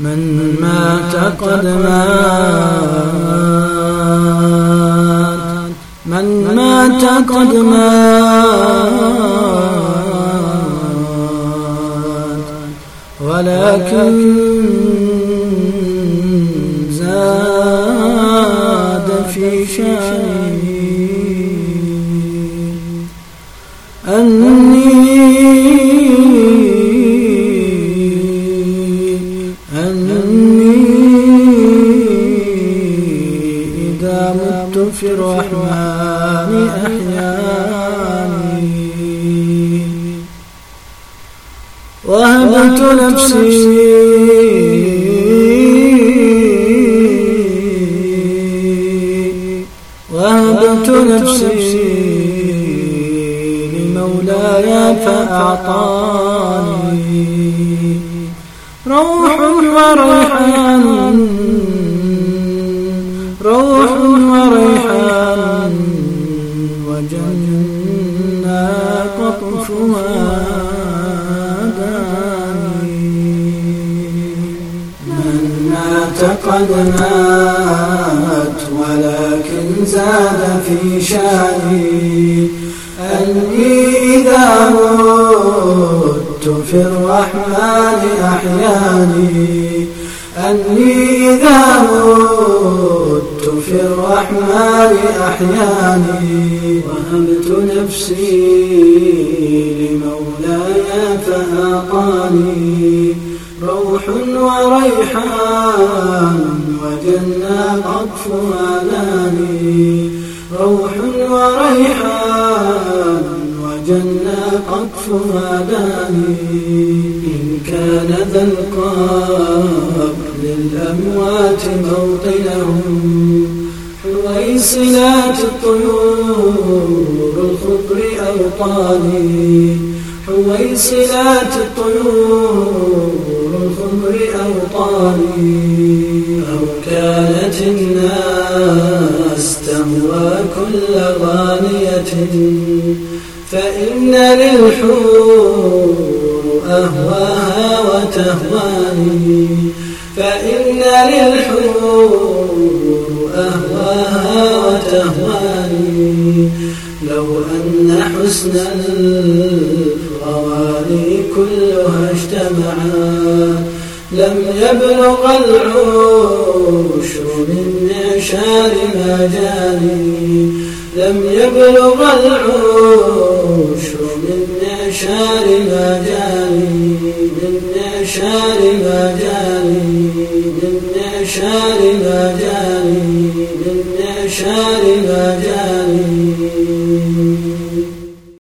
من مات قد مات. من مات قد مات. ولكن زاد في شانه في الرحمن أحياني وهبت نفسي وهبت نفسي لمولاي فأعطاني روح وريحان وريحان وجنة قطفها من مات قد مات ولكن زاد في شأني. أني إذا مت في الرحمن أحياني. أني إذا مت في الرحمن أحياني. وهبت نفسي لمولاي فأعطاني روح وريحان وجنة قطف ألاني روح وريحان وجنة قطف ألاني إن كان ذا القبر للأموات موطنهم. حويصلات الطيور الخضر أوطاني. حويصلات الطيور الخضر أوطاني. أو كانت الناس تهوى كل غانية. فإن للحور أهواها وتهواني. فإن للحور أهواها وتهواني. لو أن حسن الغواني كلها اجتمعا. لم يبلغ العوش من معشار ما جاني لم يبلغ العوش من معشار ما جاني من معشار ما جاني من معشار ما جاني من معشار ما جاني